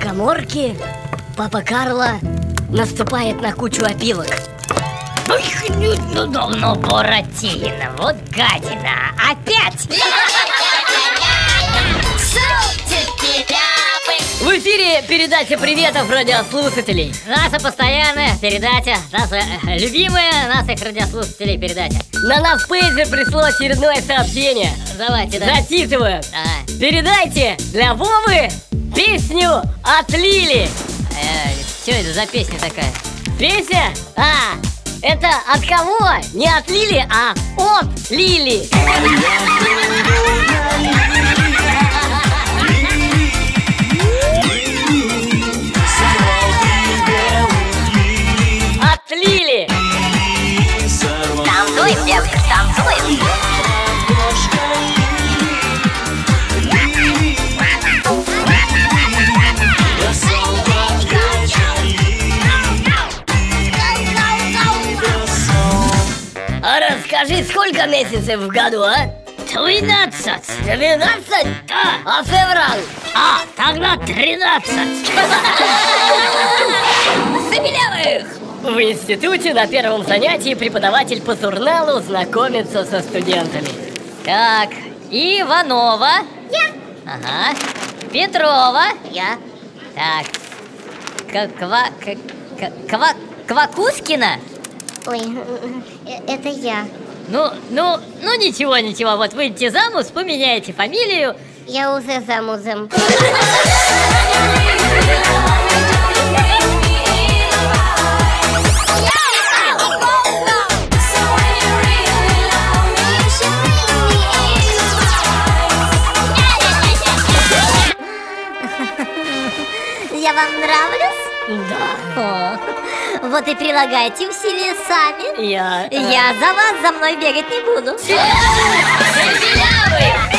коморке папа Карло наступает на кучу опилок. Ой, ну, давно Буратино, вот гадина, опять! В эфире передача приветов радиослушателей Наша постоянная передача, наша э, любимая наших радиослушателей передача На наш пейджер пришло очередное сообщение Давайте, да. Зачитываю. Передайте для Вовы песню от Лили Э, что это за песня такая? Песня? А, это от кого? Не от Лили, а от Лили Расскажи, сколько месяцев в году, а? Двенадцать! Двенадцать? Да. А февраль? А, тогда тринадцать! Забелявых! В институте на первом занятии преподаватель по журналу знакомится со студентами. Так, Иванова. Я. Ага. Петрова. Я. Так. Ква... к- к- Ква... Квакускина? Ой, э, это я. Ну, ну, ну ничего, ничего, вот выйдете замуж, поменяете фамилию. Я уже замужем. Я вам нравлюсь? Да. О, вот и прилагайте усилия сами. Я... Я за вас за мной бегать не буду. Дырявый!